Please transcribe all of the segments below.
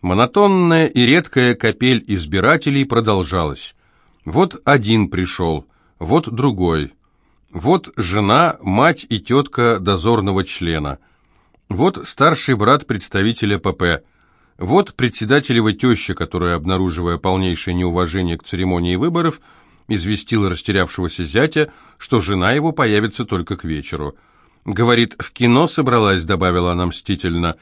Монотонная и редкая капель избирателей продолжалась. Вот один пришел, вот другой. Вот жена, мать и тетка дозорного члена. Вот старший брат представителя ПП. Вот председателева теща, которая, обнаруживая полнейшее неуважение к церемонии выборов, известила растерявшегося зятя, что жена его появится только к вечеру. «Говорит, в кино собралась», — добавила она мстительно.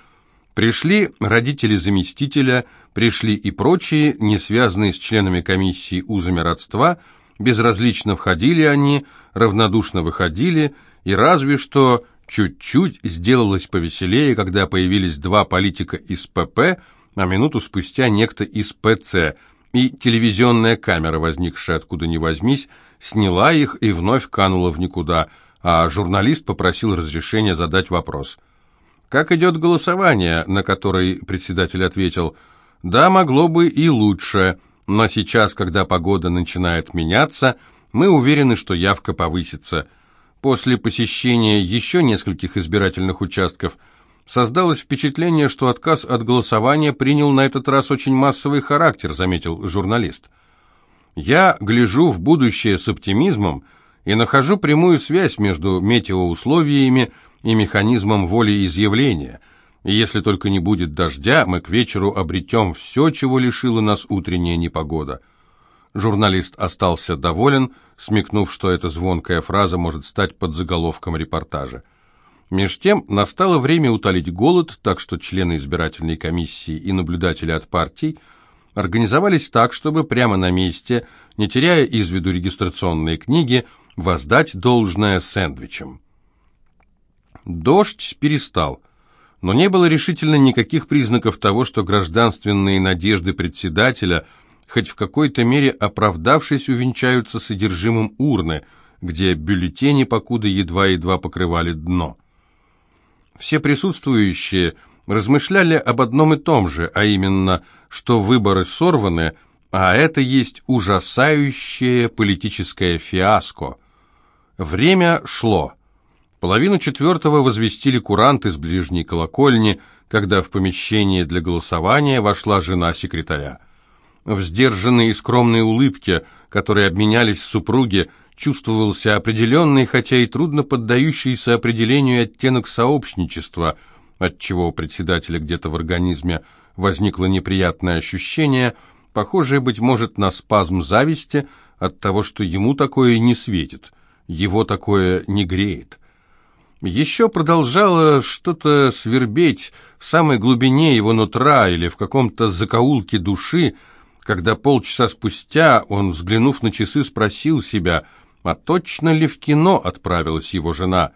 Пришли родители заместителя, пришли и прочие, не связанные с членами комиссии узами родства, безразлично входили они, равнодушно выходили, и разве что чуть-чуть сделалось повеселее, когда появились два политика из ПП, а минуту спустя некто из ПЦ, и телевизионная камера, возникшая откуда ни возьмись, сняла их и вновь канула в никуда, а журналист попросил разрешения задать вопрос. «Как идет голосование?» на который председатель ответил, «Да, могло бы и лучше, но сейчас, когда погода начинает меняться, мы уверены, что явка повысится». После посещения еще нескольких избирательных участков создалось впечатление, что отказ от голосования принял на этот раз очень массовый характер, заметил журналист. Я гляжу в будущее с оптимизмом и нахожу прямую связь между метеоусловиями и механизмом волеизъявления. И если только не будет дождя, мы к вечеру обретем все, чего лишила нас утренняя непогода. Журналист остался доволен, смекнув, что эта звонкая фраза может стать подзаголовком репортажа. Меж тем настало время утолить голод, так что члены избирательной комиссии и наблюдатели от партий организовались так, чтобы прямо на месте, не теряя из виду регистрационные книги, воздать должное сэндвичем. Дождь перестал, но не было решительно никаких признаков того, что гражданственные надежды председателя – хоть в какой-то мере оправдавшись, увенчаются содержимым урны, где бюллетени покуда едва-едва покрывали дно. Все присутствующие размышляли об одном и том же, а именно, что выборы сорваны, а это есть ужасающее политическое фиаско. Время шло. Половину четвертого возвестили куранты с ближней колокольни, когда в помещение для голосования вошла жена секретаря. В сдержанной и скромной улыбке, которой обменялись супруги, чувствовался определенный, хотя и трудно поддающийся определению оттенок сообщничества, отчего у председателя где-то в организме возникло неприятное ощущение, похожее, быть может, на спазм зависти от того, что ему такое не светит, его такое не греет. Еще продолжало что-то свербеть в самой глубине его нутра или в каком-то закоулке души, когда полчаса спустя он, взглянув на часы, спросил себя, а точно ли в кино отправилась его жена.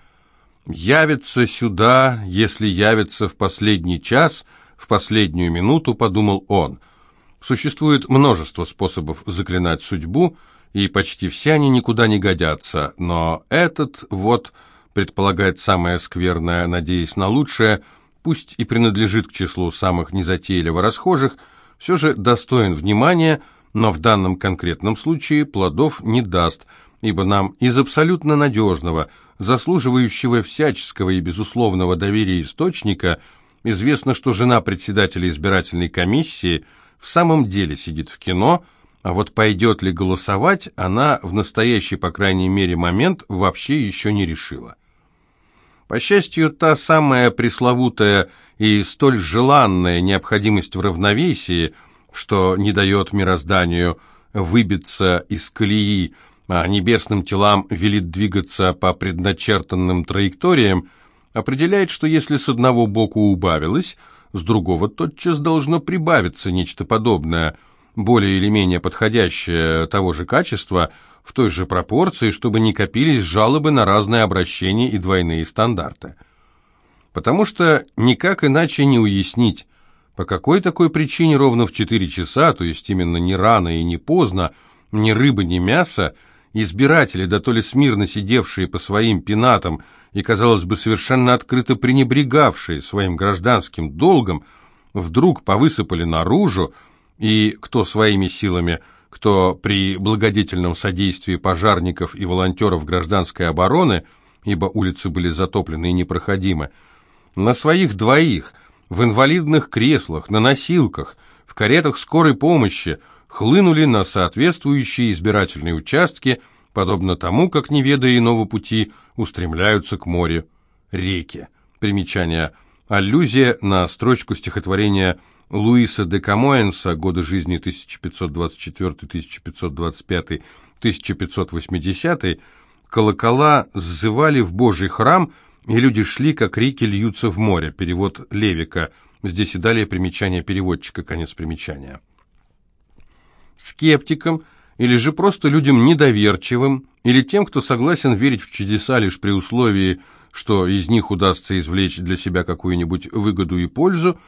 «Явится сюда, если явится в последний час, в последнюю минуту», — подумал он. Существует множество способов заклинать судьбу, и почти все они никуда не годятся, но этот вот предполагает самое скверное, надеясь на лучшее, пусть и принадлежит к числу самых незатейливо расхожих, — все же достоин внимания, но в данном конкретном случае плодов не даст, ибо нам из абсолютно надежного, заслуживающего всяческого и безусловного доверия источника известно, что жена председателя избирательной комиссии в самом деле сидит в кино, а вот пойдет ли голосовать, она в настоящий, по крайней мере, момент вообще еще не решила. По счастью, та самая пресловутая и столь желанная необходимость в равновесии, что не дает мирозданию выбиться из колеи, а небесным телам велит двигаться по предначертанным траекториям, определяет, что если с одного боку убавилось, с другого тотчас должно прибавиться нечто подобное, более или менее подходящее того же качества – в той же пропорции, чтобы не копились жалобы на разные обращения и двойные стандарты. Потому что никак иначе не уяснить, по какой такой причине ровно в 4 часа, то есть именно не рано и не поздно, ни рыба, ни мясо, избиратели, да то ли смирно сидевшие по своим пенатам и, казалось бы, совершенно открыто пренебрегавшие своим гражданским долгом, вдруг повысыпали наружу, и кто своими силами – кто при благодетельном содействии пожарников и волонтеров гражданской обороны, ибо улицы были затоплены и непроходимы, на своих двоих, в инвалидных креслах, на носилках, в каретах скорой помощи хлынули на соответствующие избирательные участки, подобно тому, как, не ведая иного пути, устремляются к морю реки. Примечание. Аллюзия на строчку стихотворения Луиса де Камоэнса «Годы жизни 1524-1525, 1580» колокола сзывали в Божий храм, и люди шли, как реки льются в море. Перевод Левика. Здесь и далее примечание переводчика, конец примечания. Скептикам или же просто людям недоверчивым, или тем, кто согласен верить в чудеса лишь при условии, что из них удастся извлечь для себя какую-нибудь выгоду и пользу,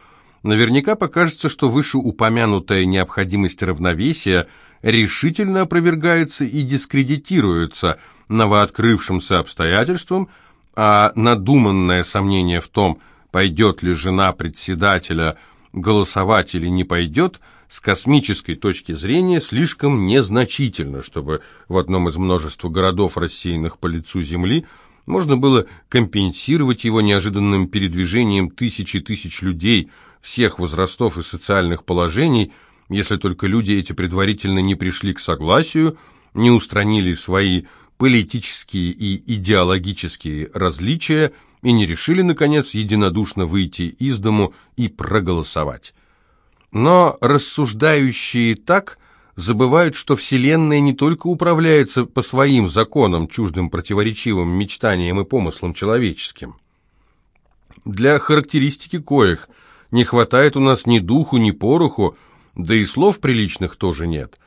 наверняка покажется, что вышеупомянутая необходимость равновесия решительно опровергается и дискредитируется новооткрывшимся обстоятельством, а надуманное сомнение в том, пойдет ли жена председателя голосовать или не пойдет, с космической точки зрения слишком незначительно, чтобы в одном из множества городов, рассеянных по лицу Земли, можно было компенсировать его неожиданным передвижением тысячи тысяч людей всех возрастов и социальных положений, если только люди эти предварительно не пришли к согласию, не устранили свои политические и идеологические различия и не решили, наконец, единодушно выйти из дому и проголосовать. Но рассуждающие так забывают, что Вселенная не только управляется по своим законам, чуждым противоречивым мечтаниям и помыслам человеческим. Для характеристики коих не хватает у нас ни духу, ни пороху, да и слов приличных тоже нет.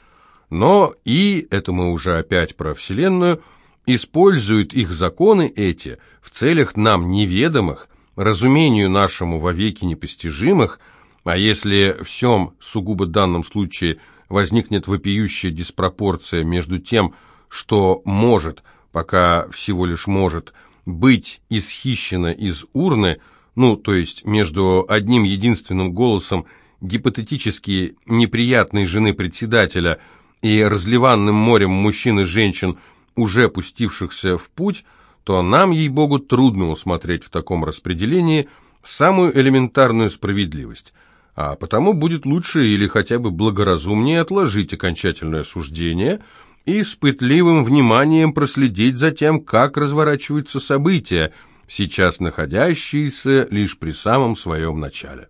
Но и, это мы уже опять про Вселенную, используют их законы эти в целях нам неведомых, разумению нашему вовеки непостижимых – а если в всем сугубо данном случае возникнет вопиющая диспропорция между тем, что может, пока всего лишь может, быть исхищено из урны, ну, то есть между одним единственным голосом гипотетически неприятной жены председателя и разливанным морем мужчин и женщин, уже пустившихся в путь, то нам, ей-богу, трудно усмотреть в таком распределении самую элементарную справедливость – а потому будет лучше или хотя бы благоразумнее отложить окончательное суждение и с пытливым вниманием проследить за тем, как разворачиваются события, сейчас находящиеся лишь при самом своем начале.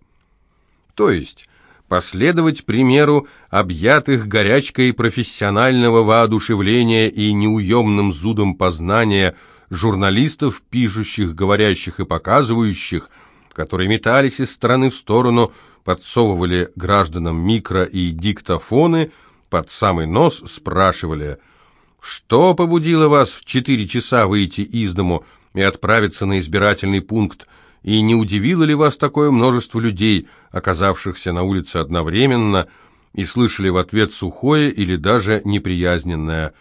То есть последовать примеру объятых горячкой профессионального воодушевления и неуемным зудом познания журналистов, пишущих, говорящих и показывающих, которые метались из стороны в сторону, подсовывали гражданам микро- и диктофоны, под самый нос спрашивали, что побудило вас в четыре часа выйти из дому и отправиться на избирательный пункт, и не удивило ли вас такое множество людей, оказавшихся на улице одновременно, и слышали в ответ сухое или даже неприязненное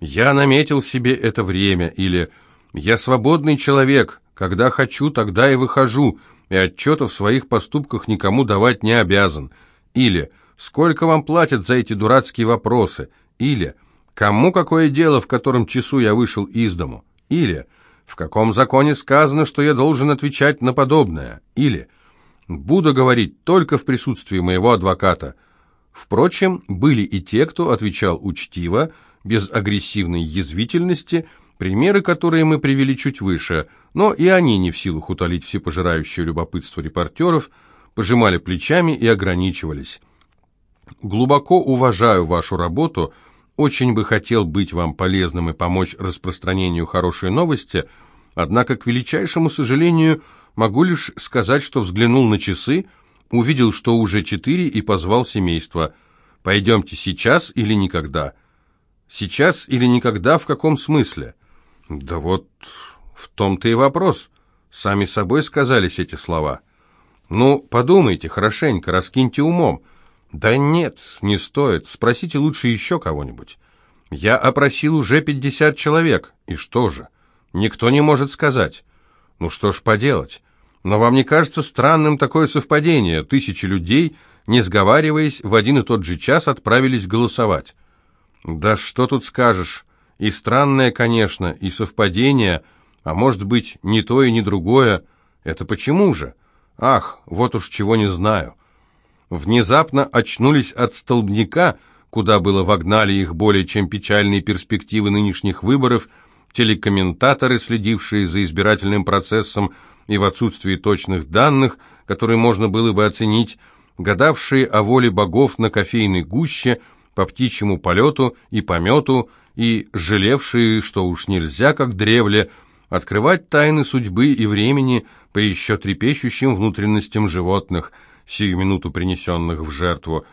«Я наметил себе это время» или «Я свободный человек, когда хочу, тогда и выхожу», и отчета в своих поступках никому давать не обязан. Или «Сколько вам платят за эти дурацкие вопросы?» Или «Кому какое дело, в котором часу я вышел из дому?» Или «В каком законе сказано, что я должен отвечать на подобное?» Или «Буду говорить только в присутствии моего адвоката». Впрочем, были и те, кто отвечал учтиво, без агрессивной язвительности – Примеры, которые мы привели чуть выше, но и они не в силах утолить всепожирающее любопытство репортеров, пожимали плечами и ограничивались. Глубоко уважаю вашу работу, очень бы хотел быть вам полезным и помочь распространению хорошей новости, однако, к величайшему сожалению, могу лишь сказать, что взглянул на часы, увидел, что уже четыре, и позвал семейство. «Пойдемте сейчас или никогда?» «Сейчас или никогда в каком смысле?» Да вот в том-то и вопрос. Сами собой сказались эти слова. Ну, подумайте хорошенько, раскиньте умом. Да нет, не стоит. Спросите лучше еще кого-нибудь. Я опросил уже пятьдесят человек. И что же? Никто не может сказать. Ну что ж поделать? Но вам не кажется странным такое совпадение? Тысячи людей, не сговариваясь, в один и тот же час отправились голосовать. Да что тут скажешь? И странное, конечно, и совпадение, а может быть, не то и не другое. Это почему же? Ах, вот уж чего не знаю. Внезапно очнулись от столбняка, куда было вогнали их более чем печальные перспективы нынешних выборов, телекомментаторы, следившие за избирательным процессом и в отсутствии точных данных, которые можно было бы оценить, гадавшие о воле богов на кофейной гуще, по птичьему полету и помету, и жалевшие, что уж нельзя, как древле, открывать тайны судьбы и времени по еще трепещущим внутренностям животных, сию минуту принесенных в жертву,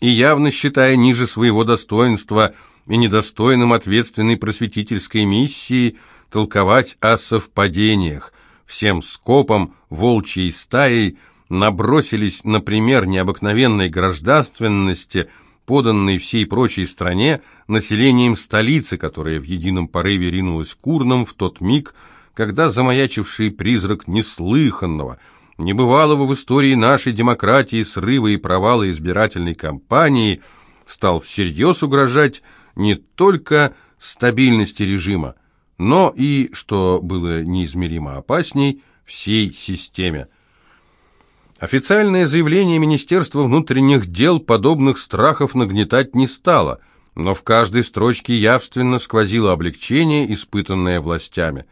и явно считая ниже своего достоинства и недостойным ответственной просветительской миссии толковать о совпадениях, всем скопом, волчьей стаей, набросились на пример необыкновенной гражданственности – поданный всей прочей стране населением столицы, которая в едином порыве ринулась к урнам в тот миг, когда замаячивший призрак неслыханного, небывалого в истории нашей демократии срыва и провала избирательной кампании стал всерьез угрожать не только стабильности режима, но и, что было неизмеримо опасней, всей системе. Официальное заявление Министерства внутренних дел подобных страхов нагнетать не стало, но в каждой строчке явственно сквозило облегчение, испытанное властями.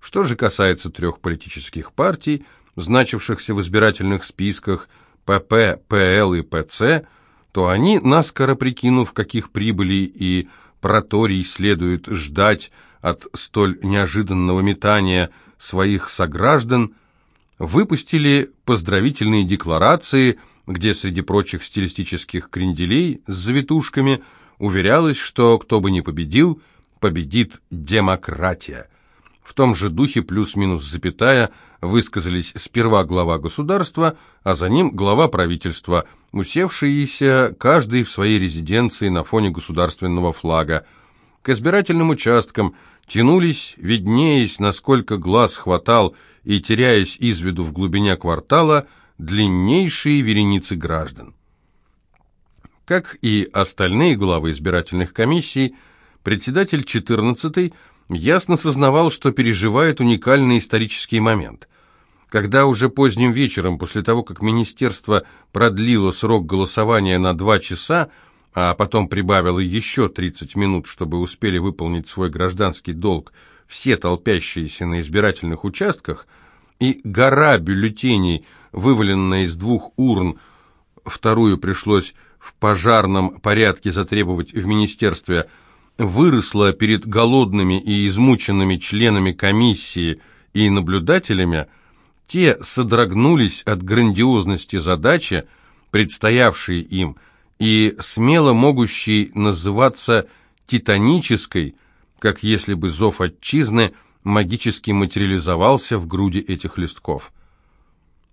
Что же касается трех политических партий, значившихся в избирательных списках ПП, ПЛ и ПЦ, то они, наскоро прикинув, каких прибылей и проторий следует ждать от столь неожиданного метания своих сограждан, выпустили поздравительные декларации, где среди прочих стилистических кренделей с завитушками уверялось, что кто бы ни победил, победит демократия. В том же духе плюс-минус запятая высказались сперва глава государства, а за ним глава правительства, усевшиеся каждый в своей резиденции на фоне государственного флага. К избирательным участкам тянулись, виднеясь, насколько глаз хватал, и, теряясь из виду в глубине квартала, длиннейшие вереницы граждан. Как и остальные главы избирательных комиссий, председатель 14-й ясно сознавал, что переживает уникальный исторический момент. Когда уже поздним вечером, после того, как министерство продлило срок голосования на два часа, а потом прибавило еще 30 минут, чтобы успели выполнить свой гражданский долг – все толпящиеся на избирательных участках, и гора бюллетеней, вываленная из двух урн, вторую пришлось в пожарном порядке затребовать в министерстве, выросла перед голодными и измученными членами комиссии и наблюдателями, те содрогнулись от грандиозности задачи, предстоявшей им, и смело могущей называться титанической, как если бы зов отчизны магически материализовался в груди этих листков.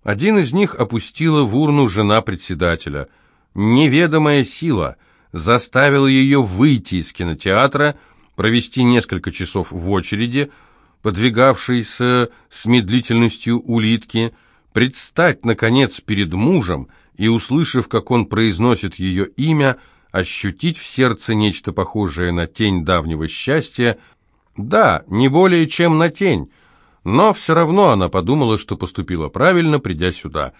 Один из них опустила в урну жена председателя. Неведомая сила заставила ее выйти из кинотеатра, провести несколько часов в очереди, подвигавшейся с медлительностью улитки, предстать, наконец, перед мужем и, услышав, как он произносит ее имя, ощутить в сердце нечто похожее на тень давнего счастья, да, не более чем на тень, но все равно она подумала, что поступила правильно, придя сюда.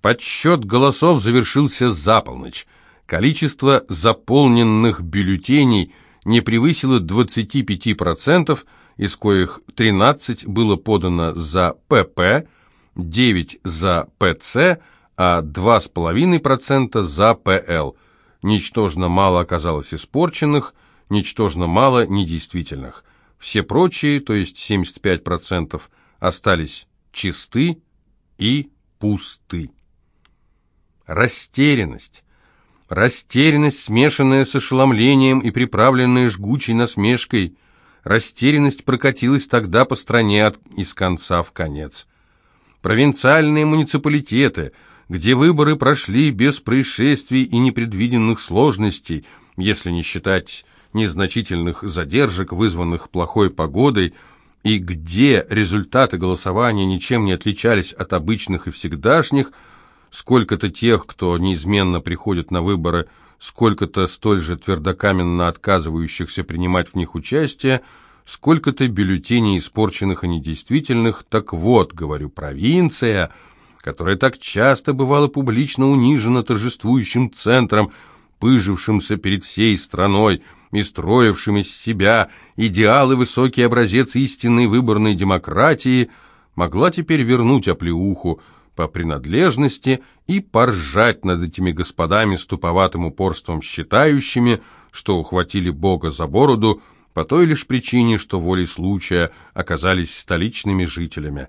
Подсчет голосов завершился за полночь. Количество заполненных бюллетеней не превысило 25%, из коих 13 было подано за ПП, 9 за ПЦ, а 2,5% за ПЛ – Ничтожно мало оказалось испорченных, ничтожно мало недействительных. Все прочие, то есть 75%, остались чисты и пусты. Растерянность. Растерянность, смешанная с ошеломлением и приправленная жгучей насмешкой. Растерянность прокатилась тогда по стране от, из конца в конец. Провинциальные муниципалитеты – где выборы прошли без происшествий и непредвиденных сложностей, если не считать незначительных задержек, вызванных плохой погодой, и где результаты голосования ничем не отличались от обычных и всегдашних, сколько-то тех, кто неизменно приходит на выборы, сколько-то столь же твердокаменно отказывающихся принимать в них участие, сколько-то бюллетеней испорченных и недействительных, так вот, говорю, провинция – которая так часто бывала публично унижена торжествующим центром, пыжившимся перед всей страной и строившим из себя идеалы высокий образец истинной выборной демократии, могла теперь вернуть оплеуху по принадлежности и поржать над этими господами с туповатым упорством считающими, что ухватили Бога за бороду по той лишь причине, что волей случая оказались столичными жителями.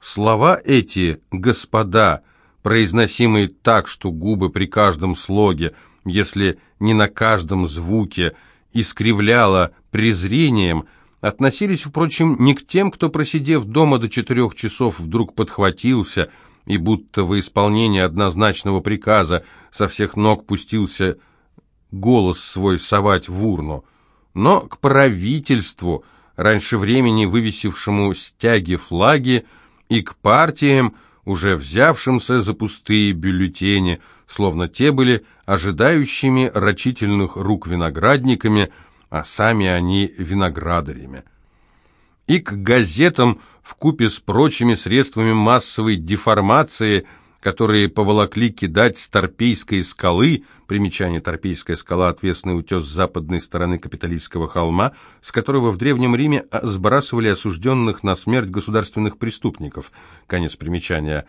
Слова эти «господа», произносимые так, что губы при каждом слоге, если не на каждом звуке, искривляло презрением, относились, впрочем, не к тем, кто, просидев дома до четырех часов, вдруг подхватился и будто во исполнение однозначного приказа со всех ног пустился голос свой совать в урну, но к правительству, раньше времени вывесившему стяги флаги, и к партиям, уже взявшимся за пустые бюллетени, словно те были ожидающими рачительных рук виноградниками, а сами они виноградарями. И к газетам в купе с прочими средствами массовой деформации – которые поволокли кидать с Торпейской скалы, примечание Торпейская скала, отвесный утес западной стороны капиталистского холма, с которого в Древнем Риме сбрасывали осужденных на смерть государственных преступников, конец примечания,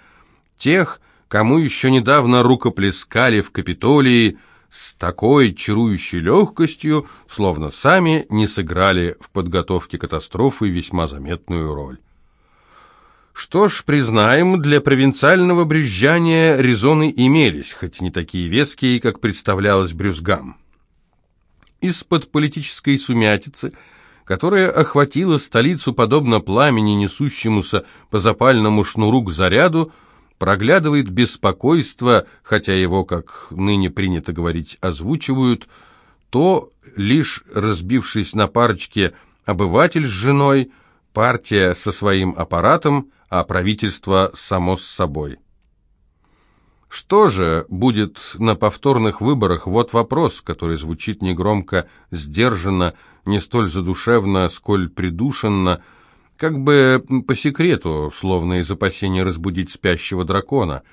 тех, кому еще недавно рукоплескали в Капитолии, с такой чарующей легкостью, словно сами не сыграли в подготовке катастрофы весьма заметную роль. Что ж, признаем, для провинциального брюзжания резоны имелись, хоть не такие веские, как представлялось брюзгам. Из-под политической сумятицы, которая охватила столицу подобно пламени, несущемуся по запальному шнуру к заряду, проглядывает беспокойство, хотя его, как ныне принято говорить, озвучивают, то, лишь разбившись на парочке обыватель с женой, партия со своим аппаратом, а правительство само с собой. Что же будет на повторных выборах? Вот вопрос, который звучит негромко, сдержанно, не столь задушевно, сколь придушенно, как бы по секрету, словно из опасения разбудить спящего дракона.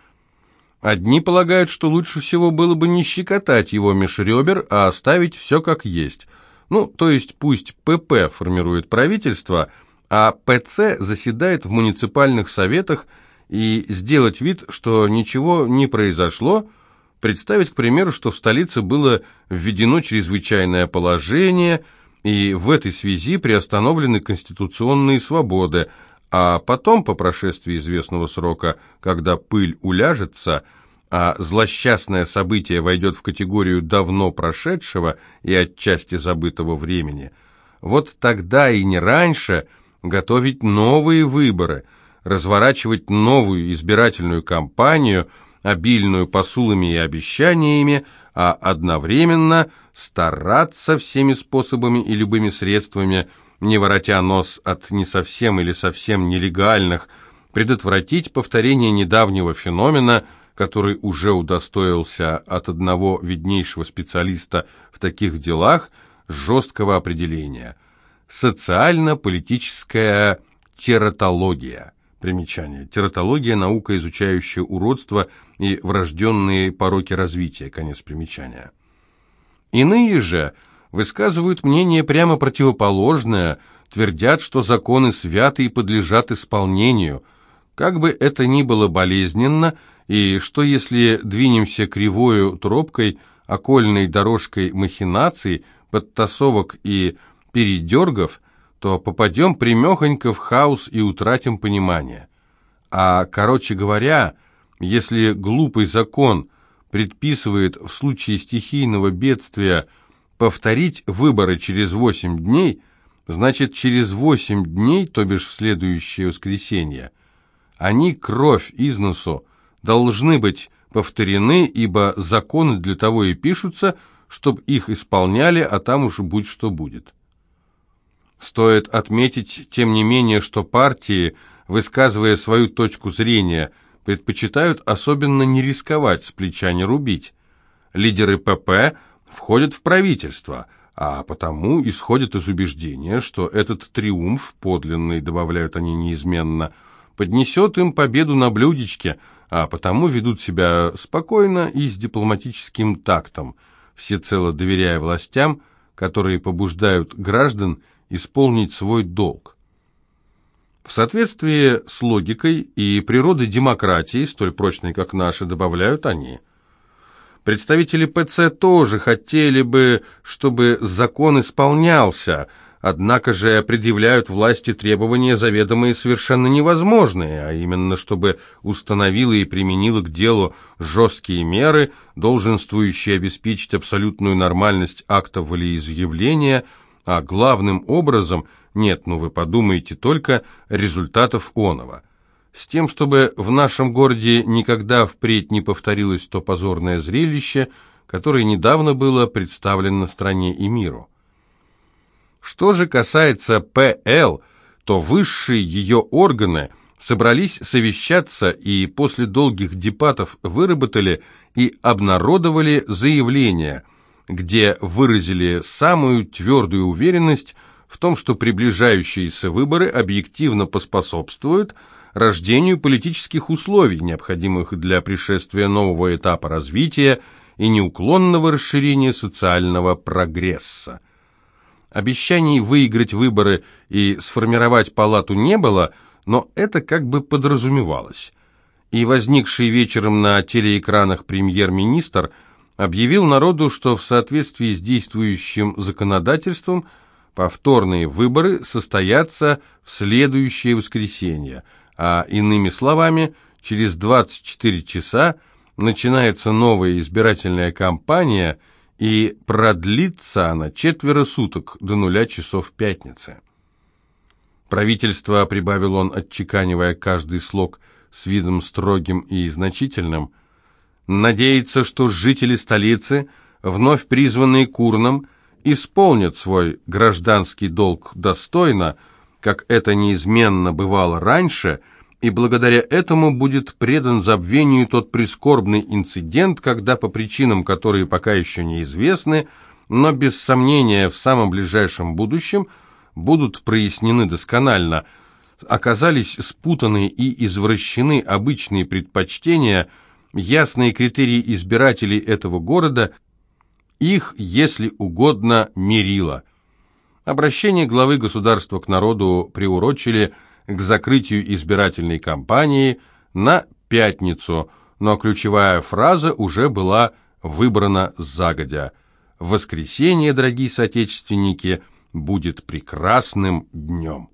Одни полагают, что лучше всего было бы не щекотать его меж ребер, а оставить все как есть. Ну, то есть пусть ПП формирует правительство – а ПЦ заседает в муниципальных советах и сделать вид, что ничего не произошло, представить, к примеру, что в столице было введено чрезвычайное положение, и в этой связи приостановлены конституционные свободы, а потом, по прошествии известного срока, когда пыль уляжется, а злосчастное событие войдет в категорию давно прошедшего и отчасти забытого времени, вот тогда и не раньше – готовить новые выборы, разворачивать новую избирательную кампанию, обильную посулами и обещаниями, а одновременно стараться всеми способами и любыми средствами, не воротя нос от не совсем или совсем нелегальных, предотвратить повторение недавнего феномена, который уже удостоился от одного виднейшего специалиста в таких делах жесткого определения – Социально-политическая тератология. Примечание. Тератология – наука, изучающая уродство и врожденные пороки развития. Конец примечания. Иные же высказывают мнение прямо противоположное, твердят, что законы святы и подлежат исполнению, как бы это ни было болезненно, и что если двинемся кривою тропкой, окольной дорожкой махинаций, подтасовок и передергав, то попадем примехонько в хаос и утратим понимание. А, короче говоря, если глупый закон предписывает в случае стихийного бедствия повторить выборы через 8 дней, значит через 8 дней, то бишь в следующее воскресенье, они кровь из носу должны быть повторены, ибо законы для того и пишутся, чтобы их исполняли, а там уж будь что будет. Стоит отметить, тем не менее, что партии, высказывая свою точку зрения, предпочитают особенно не рисковать, с плеча не рубить. Лидеры ПП входят в правительство, а потому исходят из убеждения, что этот триумф, подлинный, добавляют они неизменно, поднесет им победу на блюдечке, а потому ведут себя спокойно и с дипломатическим тактом, всецело доверяя властям, которые побуждают граждан исполнить свой долг. В соответствии с логикой и природой демократии, столь прочной, как наша, добавляют они. Представители ПЦ тоже хотели бы, чтобы закон исполнялся, однако же предъявляют власти требования заведомые совершенно невозможные, а именно, чтобы установила и применила к делу жесткие меры, долженствующие обеспечить абсолютную нормальность акта волеизъявления, а главным образом – нет, ну вы подумайте только результатов оного. С тем, чтобы в нашем городе никогда впредь не повторилось то позорное зрелище, которое недавно было представлено стране и миру. Что же касается ПЛ, то высшие ее органы собрались совещаться и после долгих дебатов выработали и обнародовали заявление, где выразили самую твердую уверенность в том, что приближающиеся выборы объективно поспособствуют рождению политических условий, необходимых для пришествия нового этапа развития и неуклонного расширения социального прогресса. Обещаний выиграть выборы и сформировать палату не было, но это как бы подразумевалось. И возникший вечером на телеэкранах премьер-министр объявил народу, что в соответствии с действующим законодательством – Повторные выборы состоятся в следующее воскресенье, а иными словами, через 24 часа начинается новая избирательная кампания и продлится она четверо суток до нуля часов пятницы. Правительство, прибавил он, отчеканивая каждый слог с видом строгим и значительным, надеется, что жители столицы, вновь призванные Курном, исполнят свой гражданский долг достойно, как это неизменно бывало раньше, и благодаря этому будет предан забвению тот прискорбный инцидент, когда по причинам, которые пока еще неизвестны, но без сомнения в самом ближайшем будущем будут прояснены досконально, оказались спутаны и извращены обычные предпочтения, ясные критерии избирателей этого города – их, если угодно, мерило. Обращение главы государства к народу приурочили к закрытию избирательной кампании на пятницу, но ключевая фраза уже была выбрана загодя. «Воскресенье, дорогие соотечественники, будет прекрасным днем».